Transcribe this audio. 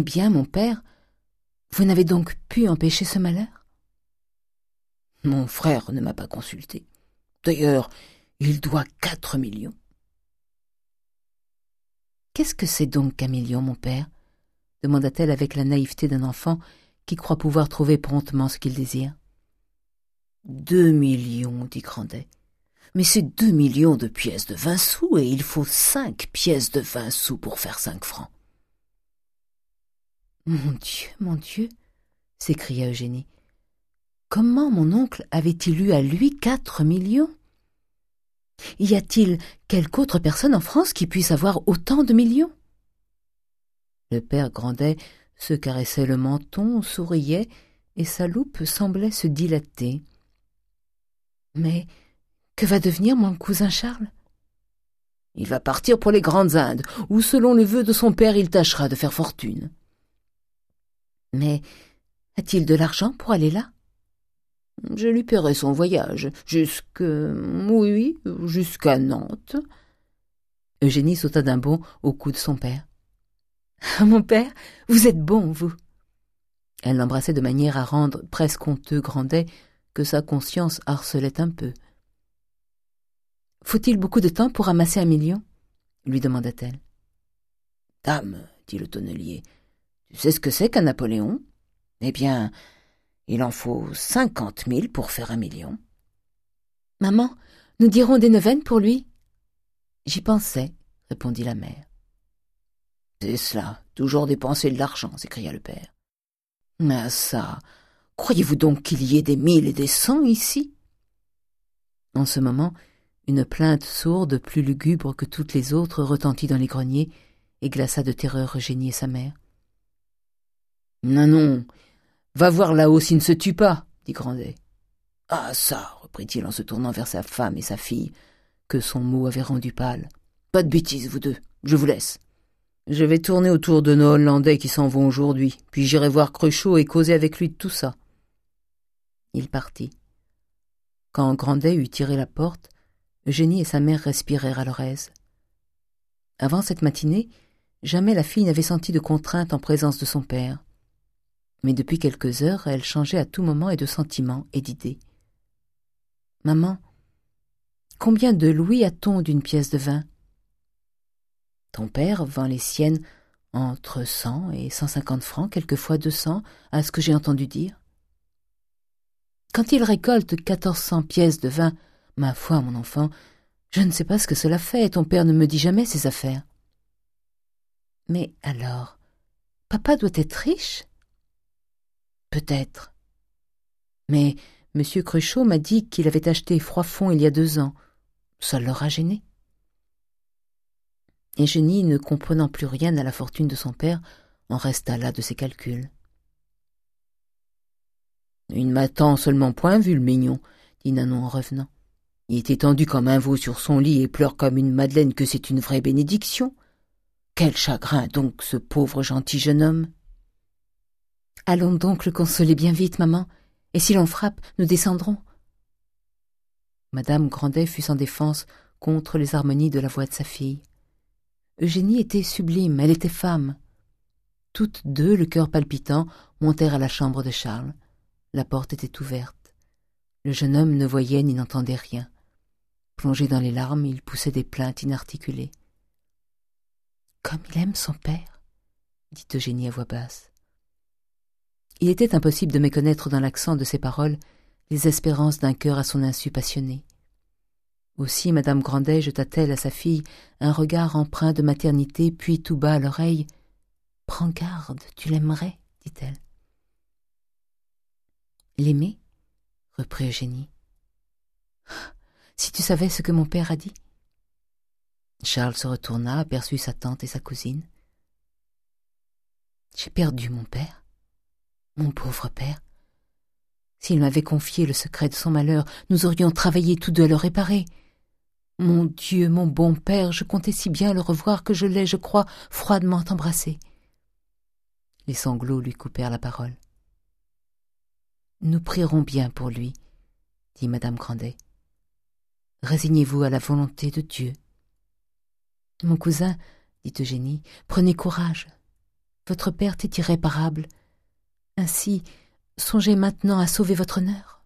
Eh bien, mon père, vous n'avez donc pu empêcher ce malheur? Mon frère ne m'a pas consulté. D'ailleurs, il doit quatre millions. Qu'est-ce que c'est donc qu'un million, mon père? demanda-t-elle avec la naïveté d'un enfant qui croit pouvoir trouver promptement ce qu'il désire. Deux millions, dit Grandet. Mais c'est deux millions de pièces de vingt sous, et il faut cinq pièces de vingt sous pour faire cinq francs. Mon Dieu, mon Dieu, s'écria Eugénie. Comment mon oncle avait-il eu à lui quatre millions? Y a-t-il quelque autre personne en France qui puisse avoir autant de millions? Le père Grandet se caressait le menton, souriait, et sa loupe semblait se dilater. Mais que va devenir mon cousin Charles? Il va partir pour les grandes Indes, où, selon les vœux de son père, il tâchera de faire fortune. Mais a-t-il de l'argent pour aller là? Je lui paierai son voyage, jusque... oui, jusqu'à Nantes. Eugénie sauta d'un bond au cou de son père. Ah, mon père, vous êtes bon, vous. Elle l'embrassait de manière à rendre presque honteux Grandet, que sa conscience harcelait un peu. Faut-il beaucoup de temps pour amasser un million lui demanda-t-elle. Dame, dit le tonnelier, tu sais ce que c'est qu'un Napoléon? Eh bien, il en faut cinquante mille pour faire un million. Maman, nous dirons des neuvaines pour lui? J'y pensais, répondit la mère. C'est cela, toujours dépenser de l'argent, s'écria le père. Mais ça, croyez-vous donc qu'il y ait des mille et des cents ici? En ce moment, une plainte sourde, plus lugubre que toutes les autres, retentit dans les greniers et glaça de terreur Eugénie et sa mère. Non, non, va voir là-haut s'il ne se tue pas, dit Grandet. Ah ça, reprit-il en se tournant vers sa femme et sa fille, que son mot avait rendu pâle. Pas de bêtises, vous deux, je vous laisse. Je vais tourner autour de nos Hollandais qui s'en vont aujourd'hui, puis j'irai voir Cruchot et causer avec lui de tout ça. Il partit. Quand Grandet eut tiré la porte, Eugénie et sa mère respirèrent à leur aise. Avant cette matinée, jamais la fille n'avait senti de contrainte en présence de son père mais depuis quelques heures elle changeait à tout moment et de sentiments et d'idées. Maman, combien de louis a-t-on d'une pièce de vin? Ton père vend les siennes entre cent et cent cinquante francs, quelquefois deux cents, à ce que j'ai entendu dire. Quand il récolte quatorze cents pièces de vin, ma foi, mon enfant, je ne sais pas ce que cela fait, ton père ne me dit jamais ses affaires. Mais alors, papa doit être riche? Peut-être. Mais M. Cruchot m'a dit qu'il avait acheté Froidfond il y a deux ans. Ça l'aura gêné. Eugénie, ne comprenant plus rien à la fortune de son père, en resta là de ses calculs. Il m'a tant seulement point vu, le mignon, dit Nanon en revenant. Il est étendu comme un veau sur son lit et pleure comme une madeleine que c'est une vraie bénédiction. Quel chagrin donc ce pauvre gentil jeune homme Allons donc le consoler bien vite, maman, et si l'on frappe, nous descendrons. Madame Grandet fut sans défense contre les harmonies de la voix de sa fille. Eugénie était sublime, elle était femme. Toutes deux, le cœur palpitant, montèrent à la chambre de Charles. La porte était ouverte. Le jeune homme ne voyait ni n'entendait rien. Plongé dans les larmes, il poussait des plaintes inarticulées. Comme il aime son père, dit Eugénie à voix basse. Il était impossible de méconnaître dans l'accent de ses paroles les espérances d'un cœur à son insu passionné. Aussi madame Grandet jeta-t-elle à sa fille un regard empreint de maternité, puis tout bas à l'oreille. Prends garde, tu l'aimerais, dit-elle. L'aimer? reprit Eugénie. Si tu savais ce que mon père a dit. Charles se retourna, aperçut sa tante et sa cousine. J'ai perdu mon père, mon pauvre père. S'il m'avait confié le secret de son malheur, nous aurions travaillé tous deux à le réparer. Mon Dieu, mon bon père, je comptais si bien le revoir que je l'ai, je crois, froidement embrassé. Les sanglots lui coupèrent la parole. Nous prierons bien pour lui, dit madame Grandet. Résignez-vous à la volonté de Dieu. Mon cousin, dit Eugénie, prenez courage. Votre perte est irréparable. Ainsi, songez maintenant à sauver votre honneur.